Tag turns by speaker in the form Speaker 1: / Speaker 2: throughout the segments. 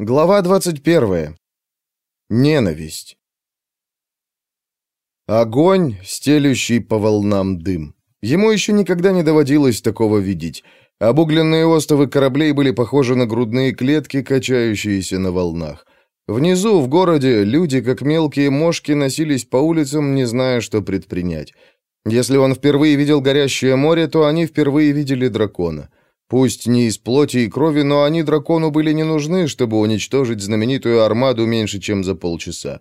Speaker 1: Глава 21. Ненависть. Огонь, стелющий по волнам дым. Ему еще никогда не доводилось такого видеть. Обугленные остовы кораблей были похожи на грудные клетки, качающиеся на волнах. Внизу, в городе, люди, как мелкие мошки, носились по улицам, не зная, что предпринять. Если он впервые видел горящее море, то они впервые видели дракона. Пусть не из плоти и крови, но они дракону были не нужны, чтобы уничтожить знаменитую армаду меньше, чем за полчаса.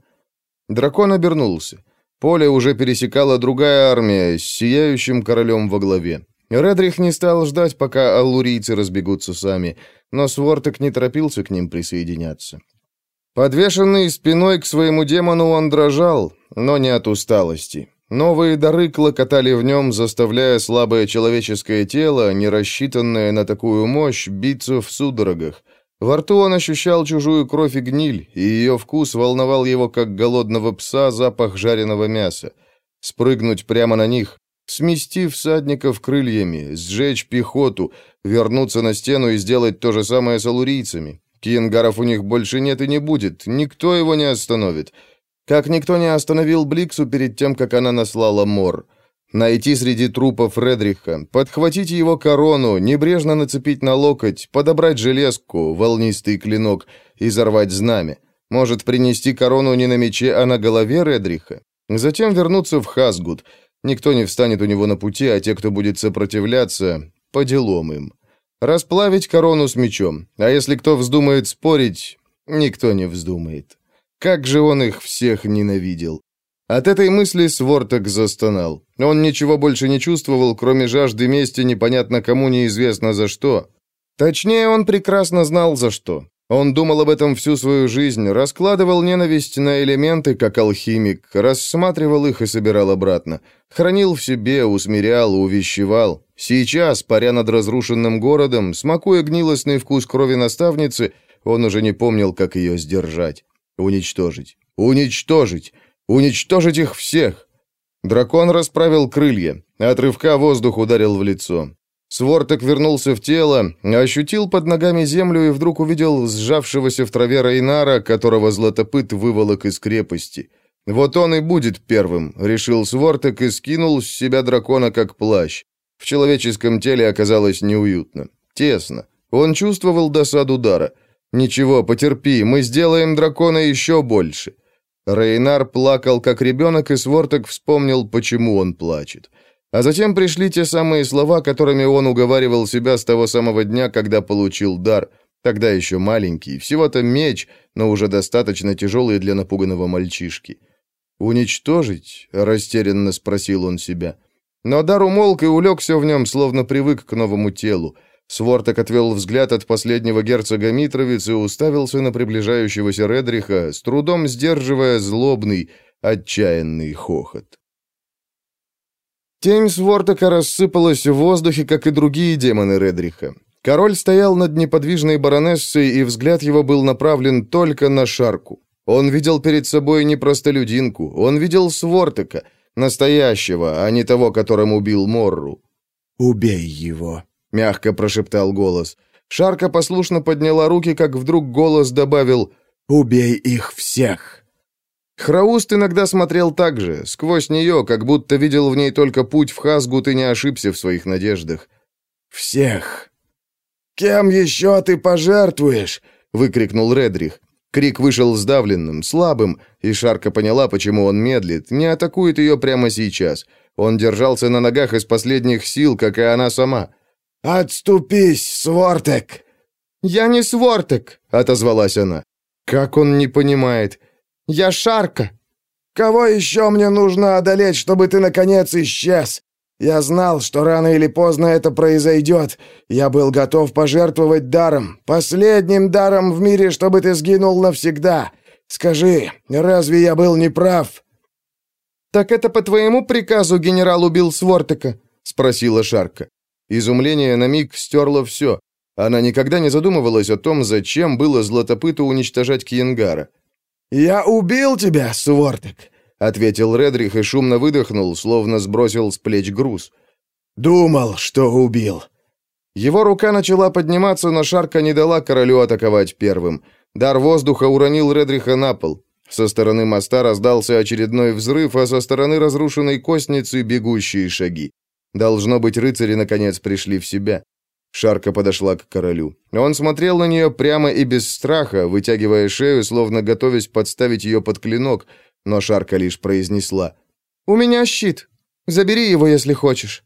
Speaker 1: Дракон обернулся. Поле уже пересекала другая армия с сияющим королем во главе. Редрих не стал ждать, пока аллурийцы разбегутся сами, но Свортек не торопился к ним присоединяться. Подвешенный спиной к своему демону он дрожал, но не от усталости. Новые дары клокотали в нем, заставляя слабое человеческое тело, не рассчитанное на такую мощь, биться в судорогах. Во рту он ощущал чужую кровь и гниль, и ее вкус волновал его, как голодного пса, запах жареного мяса. Спрыгнуть прямо на них, смести всадников крыльями, сжечь пехоту, вернуться на стену и сделать то же самое с алурийцами. Киенгаров у них больше нет и не будет, никто его не остановит. Как никто не остановил Бликсу перед тем, как она наслала мор. Найти среди трупов Фредриха, подхватить его корону, небрежно нацепить на локоть, подобрать железку, волнистый клинок и взорвать знамя. Может, принести корону не на мече, а на голове Редриха? Затем вернуться в Хасгуд. Никто не встанет у него на пути, а те, кто будет сопротивляться, по делам им. Расплавить корону с мечом. А если кто вздумает спорить, никто не вздумает. Как же он их всех ненавидел. От этой мысли Сворток застонал. Он ничего больше не чувствовал, кроме жажды мести непонятно кому неизвестно за что. Точнее, он прекрасно знал за что. Он думал об этом всю свою жизнь, раскладывал ненависть на элементы, как алхимик, рассматривал их и собирал обратно. Хранил в себе, усмирял, увещевал. Сейчас, паря над разрушенным городом, смакуя гнилостный вкус крови наставницы, он уже не помнил, как ее сдержать. Уничтожить. Уничтожить. Уничтожить их всех. Дракон расправил крылья. От рывка воздух ударил в лицо. Сворток вернулся в тело, ощутил под ногами землю и вдруг увидел сжавшегося в траве Рейнара, которого златопыт выволок из крепости. Вот он и будет первым, решил Сворток и скинул с себя дракона как плащ. В человеческом теле оказалось неуютно, тесно. Он чувствовал досаду удара. «Ничего, потерпи, мы сделаем дракона еще больше». Рейнар плакал, как ребенок, и Сворток вспомнил, почему он плачет. А затем пришли те самые слова, которыми он уговаривал себя с того самого дня, когда получил дар. Тогда еще маленький, всего-то меч, но уже достаточно тяжелый для напуганного мальчишки. «Уничтожить?» — растерянно спросил он себя. Но дар умолк и улегся в нем, словно привык к новому телу. Сворток отвел взгляд от последнего герцога Митровиц и уставился на приближающегося Редриха, с трудом сдерживая злобный, отчаянный хохот. Тень Свортока рассыпалась в воздухе, как и другие демоны Редриха. Король стоял над неподвижной баронессой, и взгляд его был направлен только на Шарку. Он видел перед собой не простолюдинку, он видел Свортока, настоящего, а не того, которым убил Морру.
Speaker 2: «Убей его»,
Speaker 1: мягко прошептал голос. Шарка послушно подняла руки, как вдруг голос добавил «Убей их всех!». Храуст иногда смотрел так же, сквозь нее, как будто видел в ней только путь в Хасгут и не ошибся в своих надеждах.
Speaker 2: «Всех!» «Кем еще ты пожертвуешь?» — выкрикнул Редрих.
Speaker 1: Крик вышел сдавленным, слабым, и Шарка поняла, почему он медлит, не атакует ее прямо сейчас. Он держался на ногах из последних сил, как и она сама.
Speaker 2: «Отступись, Свортек!»
Speaker 3: «Я не Свортек!» — отозвалась она.
Speaker 1: «Как он не понимает?»
Speaker 3: «Я Шарка!»
Speaker 2: «Кого еще мне нужно одолеть, чтобы ты, наконец, исчез? Я знал, что рано или поздно это произойдет. Я был готов пожертвовать даром, последним даром в мире, чтобы ты сгинул навсегда. Скажи, разве я был неправ?»
Speaker 3: «Так это по твоему приказу генерал убил Свортека?»
Speaker 1: — спросила Шарка. Изумление на миг стерло все. Она никогда не задумывалась о том, зачем было Златопыту уничтожать Кьянгара.
Speaker 2: «Я убил тебя, Свортек», — ответил Редрих и шумно выдохнул, словно сбросил с плеч груз. «Думал, что убил».
Speaker 1: Его рука начала подниматься, но Шарка не дала королю атаковать первым. Дар воздуха уронил Редриха на пол. Со стороны моста раздался очередной взрыв, а со стороны разрушенной костницы бегущие шаги. Должно быть, рыцари наконец пришли в себя. Шарка подошла к королю. Он смотрел на нее прямо и без страха, вытягивая шею, словно готовясь подставить ее под клинок, но Шарка лишь произнесла «У меня щит. Забери его, если хочешь».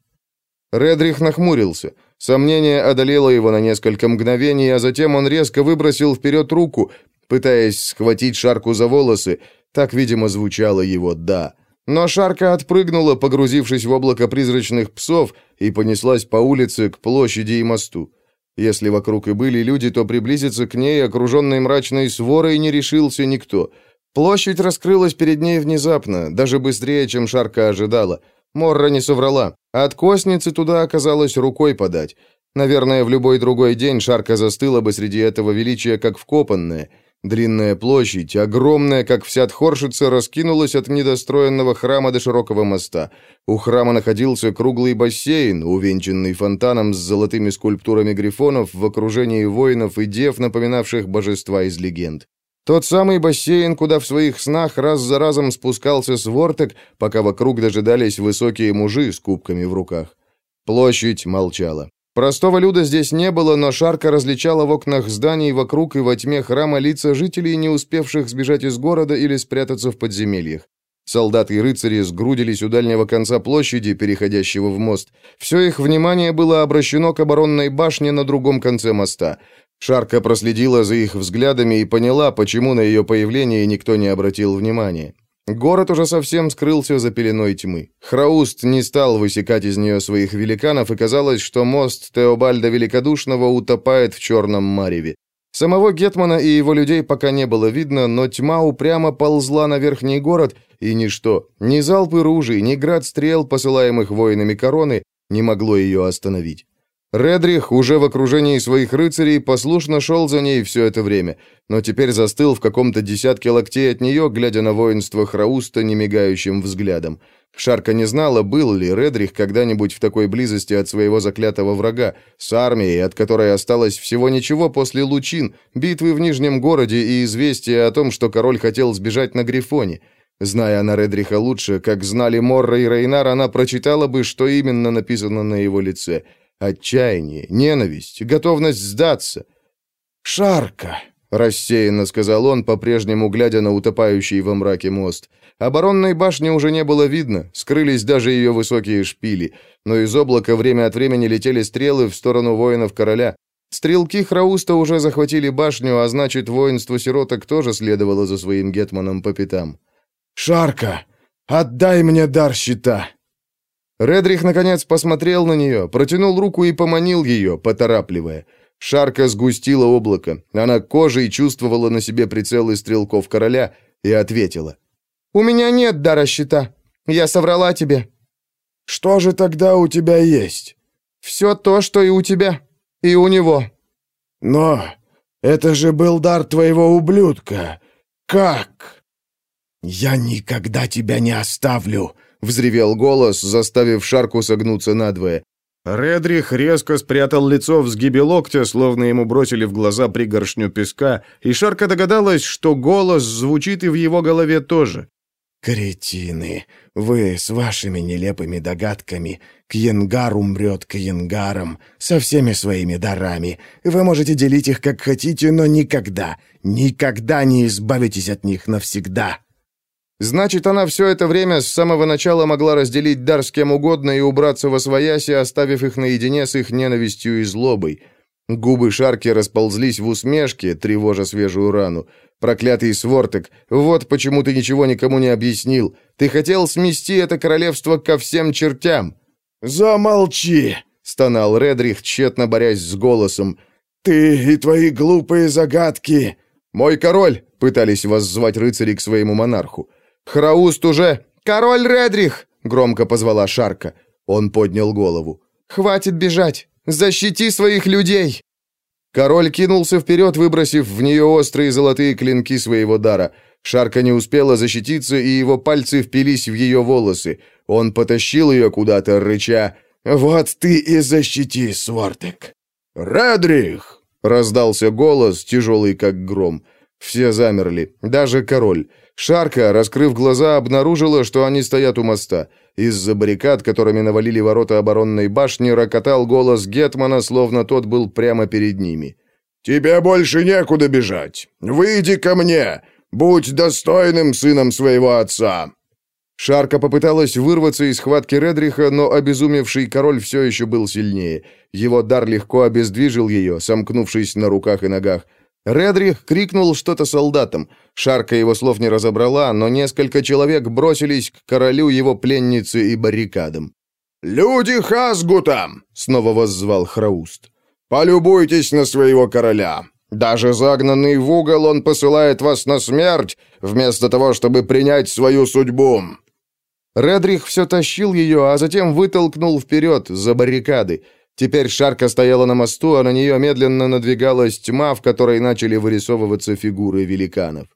Speaker 1: Редрих нахмурился. Сомнение одолело его на несколько мгновений, а затем он резко выбросил вперед руку, пытаясь схватить Шарку за волосы. Так, видимо, звучало его «да». Но Шарка отпрыгнула, погрузившись в облако призрачных псов, и понеслась по улице к площади и мосту. Если вокруг и были люди, то приблизиться к ней, окруженной мрачной сворой, не решился никто. Площадь раскрылась перед ней внезапно, даже быстрее, чем Шарка ожидала. Морра не соврала. От косницы туда оказалось рукой подать. Наверное, в любой другой день Шарка застыла бы среди этого величия, как вкопанная — Длинная площадь, огромная, как вся Тхоршица, раскинулась от недостроенного храма до широкого моста. У храма находился круглый бассейн, увенчанный фонтаном с золотыми скульптурами грифонов в окружении воинов и дев, напоминавших божества из легенд. Тот самый бассейн, куда в своих снах раз за разом спускался сворток, пока вокруг дожидались высокие мужи с кубками в руках. Площадь молчала. Простого люда здесь не было, но Шарка различала в окнах зданий вокруг и во тьме храма лица жителей, не успевших сбежать из города или спрятаться в подземельях. Солдаты и рыцари сгрудились у дальнего конца площади, переходящего в мост. Все их внимание было обращено к оборонной башне на другом конце моста. Шарка проследила за их взглядами и поняла, почему на ее появление никто не обратил внимания. Город уже совсем скрылся за пеленой тьмы. Храуст не стал высекать из нее своих великанов, и казалось, что мост Теобальда Великодушного утопает в черном мареве. Самого Гетмана и его людей пока не было видно, но тьма упрямо ползла на верхний город, и ничто, ни залпы ружей, ни град стрел, посылаемых воинами короны, не могло ее остановить. Редрих, уже в окружении своих рыцарей, послушно шел за ней все это время, но теперь застыл в каком-то десятке локтей от нее, глядя на воинство Храуста немигающим взглядом. Шарка не знала, был ли Редрих когда-нибудь в такой близости от своего заклятого врага, с армией, от которой осталось всего ничего после Лучин, битвы в Нижнем городе и известия о том, что король хотел сбежать на Грифоне. Зная она Редриха лучше, как знали Морра и Рейнар, она прочитала бы, что именно написано на его лице — Отчаяние, ненависть, готовность сдаться. «Шарка!» — рассеянно сказал он, по-прежнему глядя на утопающий во мраке мост. Оборонной башни уже не было видно, скрылись даже ее высокие шпили, но из облака время от времени летели стрелы в сторону воинов короля. Стрелки Храуста уже захватили башню, а значит, воинство сироток тоже следовало за своим гетманом по пятам. «Шарка, отдай мне дар щита!» Редрих, наконец, посмотрел на нее, протянул руку и поманил ее, поторапливая. Шарка сгустила облако. Она кожей чувствовала на себе прицелы стрелков короля и ответила. «У меня нет дара щита. Я соврала тебе». «Что же тогда у тебя есть?» «Все то, что и у тебя, и у него». «Но это же был дар твоего ублюдка. Как?» «Я никогда тебя не оставлю», — взревел голос, заставив Шарку согнуться надвое. Редрих резко спрятал лицо в сгибе локтя, словно ему бросили в глаза пригоршню песка, и Шарка догадалась, что голос звучит и в его голове тоже. «Кретины! Вы с вашими нелепыми догадками. Кьенгар умрет Кьенгаром, со всеми своими дарами. Вы можете делить их как хотите, но никогда, никогда не избавитесь от них навсегда!» Значит, она все это время с самого начала могла разделить дар с кем угодно и убраться во свояси, оставив их наедине с их ненавистью и злобой. Губы Шарки расползлись в усмешке, тревожа свежую рану. «Проклятый сворток, вот почему ты ничего никому не объяснил. Ты хотел смести это королевство ко всем чертям». «Замолчи!» — стонал Редрих, тщетно борясь с голосом. «Ты и твои глупые загадки!» «Мой король!» — пытались воззвать рыцари к своему монарху. «Храуст уже...» «Король Редрих!» — громко позвала Шарка. Он поднял голову. «Хватит бежать! Защити своих людей!» Король кинулся вперед, выбросив в нее острые золотые клинки своего дара. Шарка не успела защититься, и его пальцы впились в ее волосы. Он потащил ее куда-то, рыча. «Вот ты и защити, Свортек!» «Редрих!» — раздался голос, тяжелый как гром. Все замерли, даже король. Шарка, раскрыв глаза, обнаружила, что они стоят у моста. Из-за баррикад, которыми навалили ворота оборонной башни, рокотал голос Гетмана, словно тот был прямо перед ними. «Тебе больше некуда бежать. Выйди ко мне. Будь достойным сыном своего отца». Шарка попыталась вырваться из схватки Редриха, но обезумевший король все еще был сильнее. Его дар легко обездвижил ее, сомкнувшись на руках и ногах. Редрих крикнул что-то солдатам. Шарка его слов не разобрала, но несколько человек бросились к королю, его пленнице и баррикадам. «Люди Хасгута!» — снова воззвал Храуст. «Полюбуйтесь на своего короля. Даже загнанный в угол он посылает вас на смерть, вместо того, чтобы принять свою судьбу». Редрих все тащил ее, а затем вытолкнул вперед, за баррикады. Теперь шарка стояла на мосту, а на нее медленно надвигалась тьма, в которой начали вырисовываться фигуры великанов.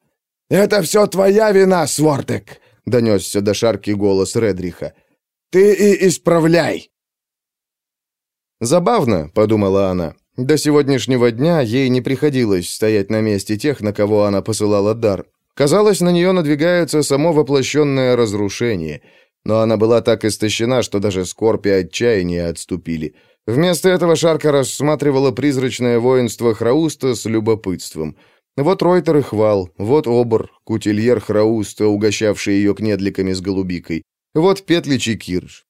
Speaker 2: «Это все твоя вина, Свортек!» — донесся до шарки голос Редриха. «Ты и исправляй!»
Speaker 1: «Забавно», — подумала она. До сегодняшнего дня ей не приходилось стоять на месте тех, на кого она посылала дар. Казалось, на нее надвигается само воплощенное разрушение. Но она была так истощена, что даже скорбь и отчаяние отступили. Вместо этого Шарка рассматривала призрачное воинство Храуста с любопытством. Вот Ройтер и Хвал, вот Обор, кутильер Храуста, угощавший ее кнедликами с голубикой, вот Петлич и Кирж.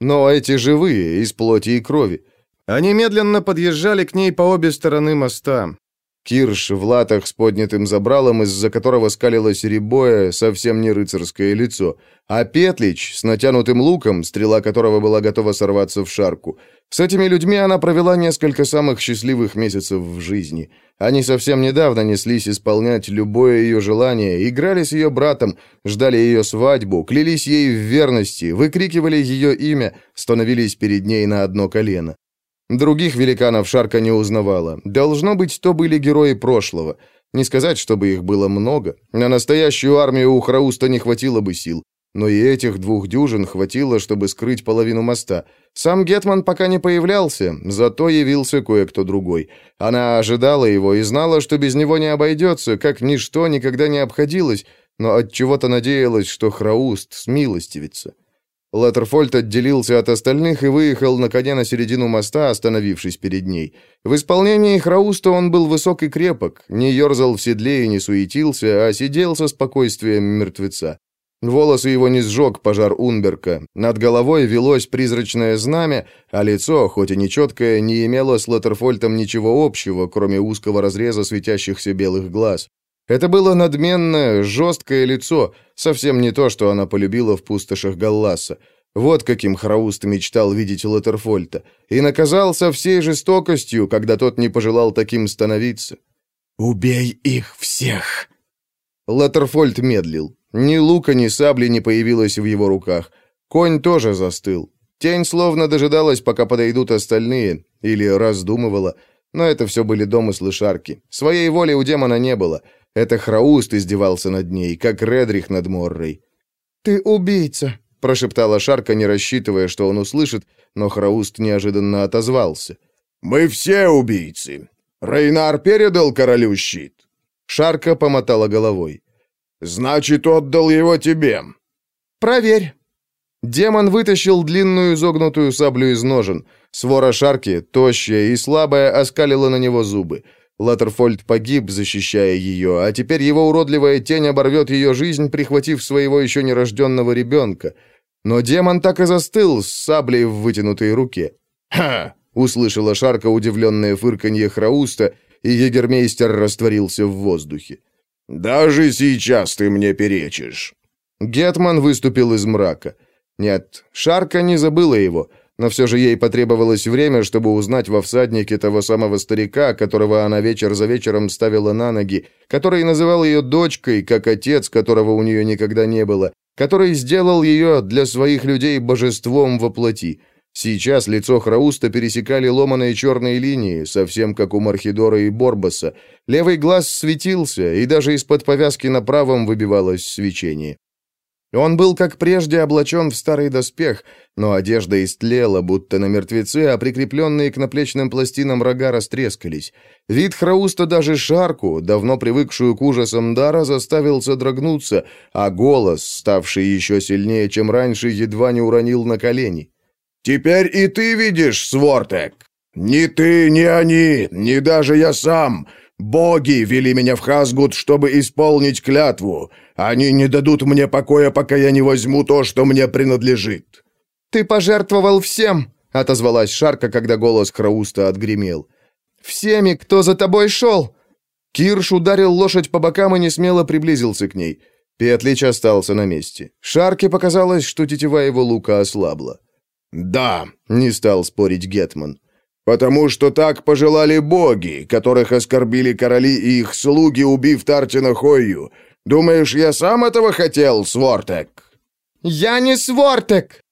Speaker 1: Но эти живые, из плоти и крови. Они медленно подъезжали к ней по обе стороны моста. Кирш в латах с поднятым забралом, из-за которого скалилось рябое, совсем не рыцарское лицо, а Петлич с натянутым луком, стрела которого была готова сорваться в шарку. С этими людьми она провела несколько самых счастливых месяцев в жизни. Они совсем недавно неслись исполнять любое ее желание, играли с ее братом, ждали ее свадьбу, клялись ей в верности, выкрикивали ее имя, становились перед ней на одно колено. Других великанов Шарка не узнавала. Должно быть, то были герои прошлого. Не сказать, чтобы их было много. На настоящую армию у Храуста не хватило бы сил. Но и этих двух дюжин хватило, чтобы скрыть половину моста. Сам Гетман пока не появлялся, зато явился кое-кто другой. Она ожидала его и знала, что без него не обойдется, как ничто никогда не обходилось, но от чего то надеялась, что Храуст смилостивится. Латтерфольд отделился от остальных и выехал на коне на середину моста, остановившись перед ней. В исполнении Храуста он был высок и крепок, не ерзал в седле и не суетился, а сидел со спокойствием мертвеца. Волосы его не сжег пожар Унберка, над головой велось призрачное знамя, а лицо, хоть и нечеткое, не имело с Латтерфольтом ничего общего, кроме узкого разреза светящихся белых глаз. Это было надменное, жесткое лицо, совсем не то, что она полюбила в пустошах Галласа. Вот каким Храуст мечтал видеть Латерфольта. И наказал со всей жестокостью, когда тот не пожелал таким становиться.
Speaker 2: «Убей их всех!»
Speaker 1: Латерфольд медлил. Ни лука, ни сабли не появилось в его руках. Конь тоже застыл. Тень словно дожидалась, пока подойдут остальные, или раздумывала. Но это все были домыслы Шарки. Своей воли у демона не было. Это Храуст издевался над ней, как Редрих над Моррой.
Speaker 3: «Ты убийца», — прошептала Шарка, не рассчитывая, что он услышит, но Храуст неожиданно отозвался.
Speaker 1: «Мы все убийцы. Рейнар передал королю щит». Шарка помотала головой. «Значит, отдал его тебе».
Speaker 3: «Проверь».
Speaker 1: Демон вытащил длинную изогнутую саблю из ножен. Свора Шарки, тощая и слабая, оскалила на него зубы. Латерфольд погиб, защищая ее, а теперь его уродливая тень оборвет ее жизнь, прихватив своего еще нерожденного ребенка. Но демон так и застыл с саблей в вытянутой руке. «Ха!» — услышала Шарка удивленное фырканье Храуста, и егермейстер растворился в воздухе. «Даже сейчас ты мне перечишь!» Гетман выступил из мрака. Нет, Шарка не забыла его — но все же ей потребовалось время, чтобы узнать во всаднике того самого старика, которого она вечер за вечером ставила на ноги, который называл ее дочкой, как отец, которого у нее никогда не было, который сделал ее для своих людей божеством во плоти. Сейчас лицо Храуста пересекали ломаные черные линии, совсем как у Мархидора и Борбаса. Левый глаз светился, и даже из-под повязки на правом выбивалось свечение. Он был, как прежде, облачен в старый доспех, но одежда истлела, будто на мертвеце, а прикрепленные к наплечным пластинам рога растрескались. Вид Храуста даже Шарку, давно привыкшую к ужасам дара, заставил содрогнуться, а голос, ставший еще сильнее, чем раньше, едва не уронил на колени.
Speaker 2: «Теперь и ты видишь, Свортек! Ни ты, ни они, ни даже я сам!» Боги вели меня в Хасгут, чтобы исполнить клятву. Они не дадут мне покоя, пока я не возьму то, что мне принадлежит».
Speaker 1: «Ты пожертвовал всем!» — отозвалась Шарка, когда голос Крауста отгремел. «Всеми, кто за тобой шел!» Кирш ударил лошадь по бокам и несмело приблизился к ней. Петлич остался на месте. Шарке показалось, что тетива его лука ослабла.
Speaker 2: «Да», — не стал спорить Гетман. «Потому что так пожелали боги, которых оскорбили короли и их слуги, убив Тартина Хойю. Думаешь, я сам этого хотел, Свортек?»
Speaker 1: «Я не Свортек!»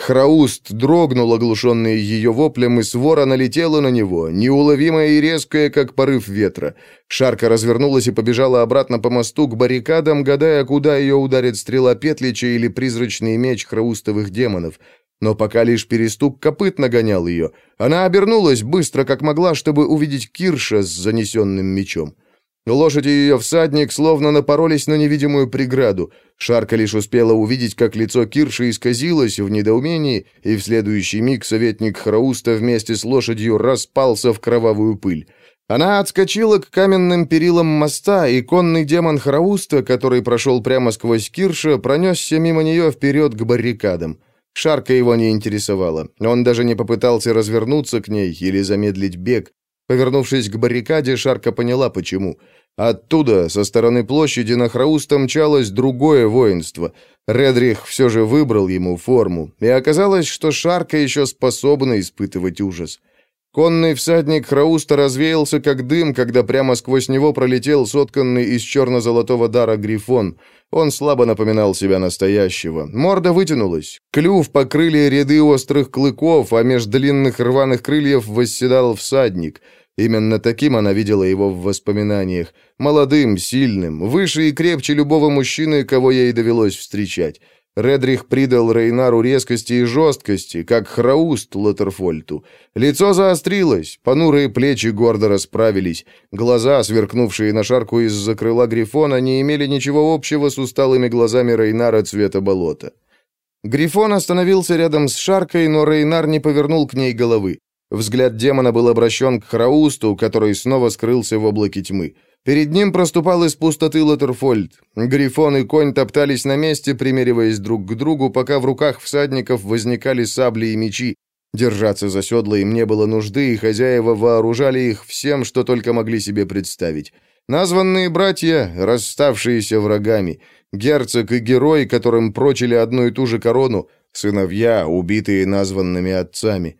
Speaker 1: Храуст дрогнул, оглушенный ее воплем, и свора налетела на него, неуловимая и резкая, как порыв ветра. Шарка развернулась и побежала обратно по мосту к баррикадам, гадая, куда ее ударит стрела Петлича или призрачный меч храустовых демонов но пока лишь перестук копыт нагонял ее. Она обернулась быстро, как могла, чтобы увидеть Кирша с занесенным мечом. Лошадь и ее всадник словно напоролись на невидимую преграду. Шарка лишь успела увидеть, как лицо Кирша исказилось в недоумении, и в следующий миг советник Храуста вместе с лошадью распался в кровавую пыль. Она отскочила к каменным перилам моста, и конный демон Храуста, который прошел прямо сквозь Кирша, пронесся мимо нее вперед к баррикадам. Шарка его не интересовала. Он даже не попытался развернуться к ней или замедлить бег. Повернувшись к баррикаде, Шарка поняла, почему. Оттуда, со стороны площади, на Храуста мчалось другое воинство. Редрих все же выбрал ему форму, и оказалось, что Шарка еще способна испытывать ужас. Конный всадник Храуста развеялся, как дым, когда прямо сквозь него пролетел сотканный из черно-золотого дара грифон. Он слабо напоминал себя настоящего. Морда вытянулась. Клюв покрыли ряды острых клыков, а меж длинных рваных крыльев восседал всадник. Именно таким она видела его в воспоминаниях. Молодым, сильным, выше и крепче любого мужчины, кого ей довелось встречать. Редрих придал Рейнару резкости и жесткости, как храуст Латерфольту. Лицо заострилось, понурые плечи гордо расправились, глаза, сверкнувшие на шарку из-за крыла Грифона, не имели ничего общего с усталыми глазами Рейнара цвета болота. Грифон остановился рядом с шаркой, но Рейнар не повернул к ней головы. Взгляд демона был обращен к Храусту, который снова скрылся в облаке тьмы. Перед ним проступал из пустоты Латерфольд. Грифон и конь топтались на месте, примериваясь друг к другу, пока в руках всадников возникали сабли и мечи. Держаться за седла им не было нужды, и хозяева вооружали их всем, что только могли себе представить. Названные братья, расставшиеся врагами, герцог и герой, которым прочили одну и ту же корону, сыновья, убитые названными отцами.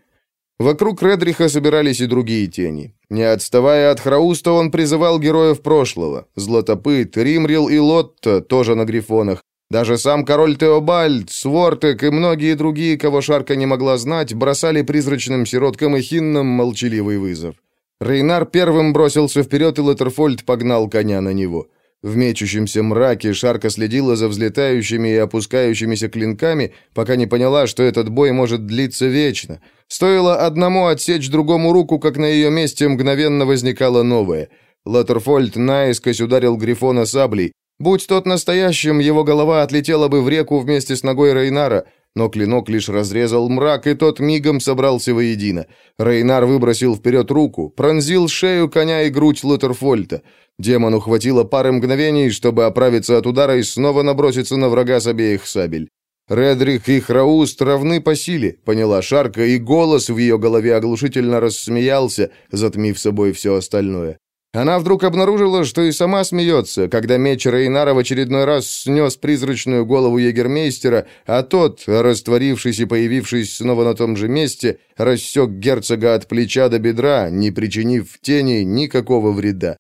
Speaker 1: Вокруг Редриха собирались и другие тени. Не отставая от Храуста, он призывал героев прошлого. Златопыт, Римрил и Лотта, тоже на грифонах. Даже сам король Теобальд, Свортек и многие другие, кого Шарка не могла знать, бросали призрачным сироткам и хиннам молчаливый вызов. Рейнар первым бросился вперед, и Латерфольд погнал коня на него. В мечущемся мраке Шарка следила за взлетающими и опускающимися клинками, пока не поняла, что этот бой может длиться вечно. Стоило одному отсечь другому руку, как на ее месте мгновенно возникало новое. Латерфольд наискось ударил Грифона саблей. Будь тот настоящим, его голова отлетела бы в реку вместе с ногой Рейнара, но клинок лишь разрезал мрак, и тот мигом собрался воедино. Рейнар выбросил вперед руку, пронзил шею коня и грудь Латерфольта. Демону хватило пары мгновений, чтобы оправиться от удара и снова наброситься на врага с обеих сабель. Редрих и Храуст равны по силе, поняла Шарка, и голос в ее голове оглушительно рассмеялся, затмив собой все остальное. Она вдруг обнаружила, что и сама смеется, когда меч Рейнара в очередной раз снес призрачную голову егермейстера, а тот, растворившись и появившись снова на том же месте, рассек герцога от плеча до бедра, не причинив тени никакого вреда.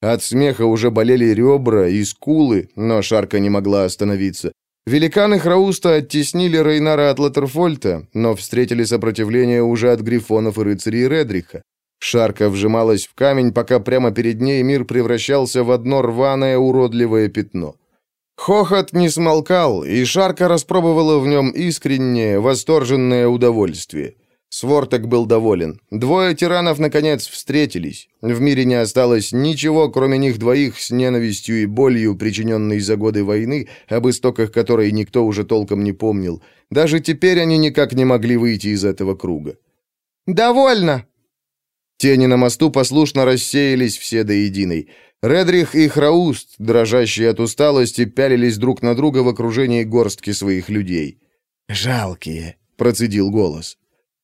Speaker 1: От смеха уже болели ребра и скулы, но Шарка не могла остановиться. Великаны Храуста оттеснили Рейнара от Латерфольта, но встретили сопротивление уже от грифонов и рыцарей Редриха. Шарка вжималась в камень, пока прямо перед ней мир превращался в одно рваное уродливое пятно. Хохот не смолкал, и Шарка распробовала в нем искреннее, восторженное удовольствие. Сворток был доволен. Двое тиранов, наконец, встретились. В мире не осталось ничего, кроме них двоих, с ненавистью и болью, причиненной за годы войны, об истоках которой никто уже толком не помнил. Даже теперь они никак не могли выйти из этого круга.
Speaker 3: «Довольно!»
Speaker 1: Тени на мосту послушно рассеялись все до единой. Редрих и Храуст, дрожащие от усталости, пялились друг на друга в окружении горстки своих людей.
Speaker 2: «Жалкие», —
Speaker 1: процедил голос.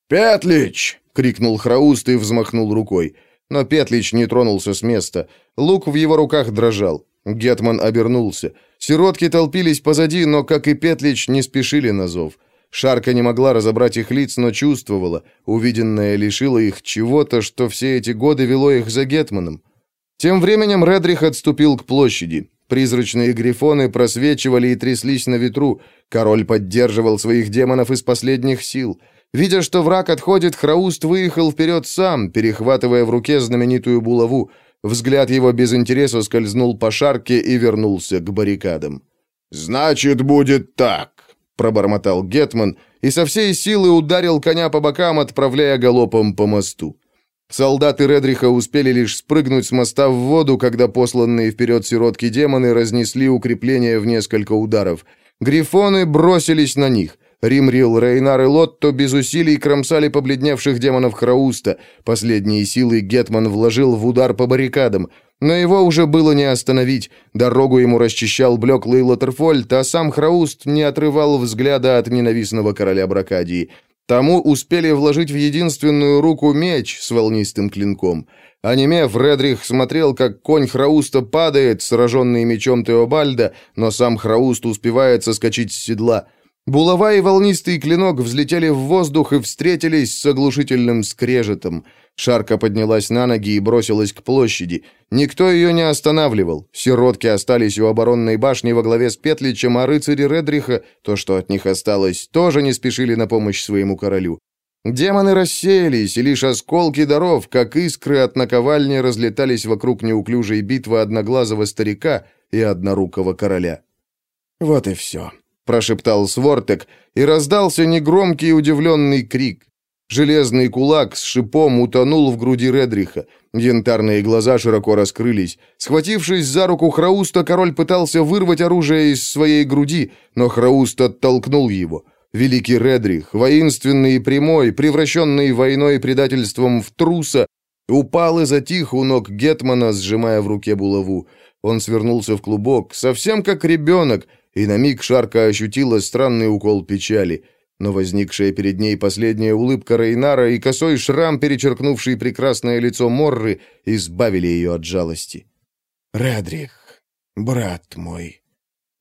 Speaker 3: «Петлич!» — крикнул Храуст и взмахнул рукой.
Speaker 1: Но Петлич не тронулся с места. Лук в его руках дрожал. Гетман обернулся. Сиротки толпились позади, но, как и Петлич, не спешили на зов. Шарка не могла разобрать их лиц, но чувствовала. Увиденное лишило их чего-то, что все эти годы вело их за Гетманом. Тем временем Редрих отступил к площади. Призрачные грифоны просвечивали и тряслись на ветру. Король поддерживал своих демонов из последних сил. Видя, что враг отходит, Храуст выехал вперед сам, перехватывая в руке знаменитую булаву. Взгляд его без интереса скользнул по шарке и вернулся к баррикадам.
Speaker 3: «Значит, будет так», — пробормотал Гетман и со всей силы ударил коня по бокам, отправляя галопом по мосту.
Speaker 1: Солдаты Редриха успели лишь спрыгнуть с моста в воду, когда посланные вперед сиротки-демоны разнесли укрепление в несколько ударов. Грифоны бросились на них. Римрил, Рейнар и Лотто без усилий кромсали побледневших демонов Храуста. Последние силы Гетман вложил в удар по баррикадам. Но его уже было не остановить. Дорогу ему расчищал блеклый Лотерфольд, а сам Храуст не отрывал взгляда от ненавистного короля Бракадии. Тому успели вложить в единственную руку меч с волнистым клинком. Онемев, Редрих смотрел, как конь Храуста падает, сраженный мечом Теобальда, но сам Храуст успевает соскочить с седла – Булава и волнистый клинок взлетели в воздух и встретились с оглушительным скрежетом. Шарка поднялась на ноги и бросилась к площади. Никто ее не останавливал. Сиротки остались у оборонной башни во главе с Петличем, а рыцари Редриха, то, что от них осталось, тоже не спешили на помощь своему королю. Демоны рассеялись, и лишь осколки даров, как искры от наковальни, разлетались вокруг неуклюжей битвы одноглазого старика и однорукого короля.
Speaker 2: «Вот и все»,
Speaker 1: прошептал Свортек, и раздался негромкий удивленный крик. Железный кулак с шипом утонул в груди Редриха. Янтарные глаза широко раскрылись. Схватившись за руку Храуста, король пытался вырвать оружие из своей груди, но Храуст оттолкнул его. Великий Редрих, воинственный и прямой, превращенный войной и предательством в труса, упал и затих у ног Гетмана, сжимая в руке булаву. Он свернулся в клубок, совсем как ребенок, и на миг Шарка ощутила странный укол печали, но возникшая перед ней последняя улыбка Рейнара и косой шрам, перечеркнувший прекрасное лицо Морры, избавили ее от жалости.
Speaker 2: «Редрих, брат мой».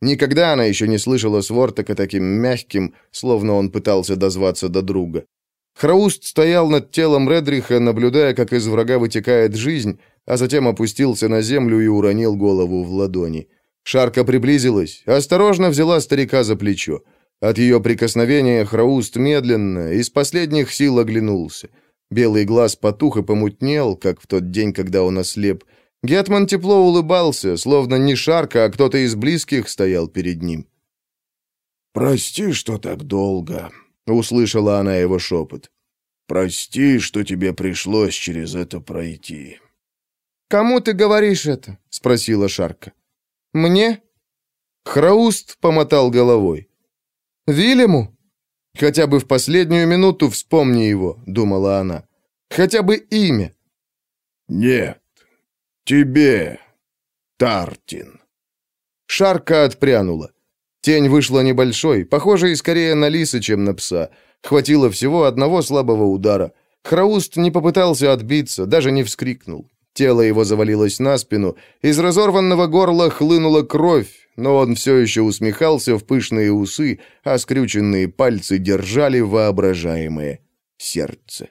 Speaker 1: Никогда она еще не слышала Свортака таким мягким, словно он пытался дозваться до друга. Храуст стоял над телом Редриха, наблюдая, как из врага вытекает жизнь, а затем опустился на землю и уронил голову в ладони. Шарка приблизилась, осторожно взяла старика за плечо. От ее прикосновения Храуст медленно, из последних сил оглянулся. Белый глаз потух и помутнел, как в тот день, когда он ослеп. Гетман тепло улыбался, словно не Шарка, а кто-то из близких стоял перед ним.
Speaker 2: «Прости, что так долго», —
Speaker 1: услышала она его шепот.
Speaker 2: «Прости, что тебе пришлось через это пройти».
Speaker 3: «Кому ты говоришь это?» — спросила Шарка. «Мне?»
Speaker 1: Храуст помотал головой.
Speaker 3: «Вильяму?»
Speaker 1: «Хотя бы в последнюю минуту вспомни его», — думала она. «Хотя бы имя».
Speaker 2: «Нет, тебе, Тартин».
Speaker 1: Шарка отпрянула. Тень вышла небольшой, похожей скорее на лиса, чем на пса. Хватило всего одного слабого удара. Храуст не попытался отбиться, даже не вскрикнул. Тело его завалилось на спину, из разорванного горла хлынула кровь, но он все еще усмехался в пышные усы, а скрюченные пальцы держали воображаемое сердце.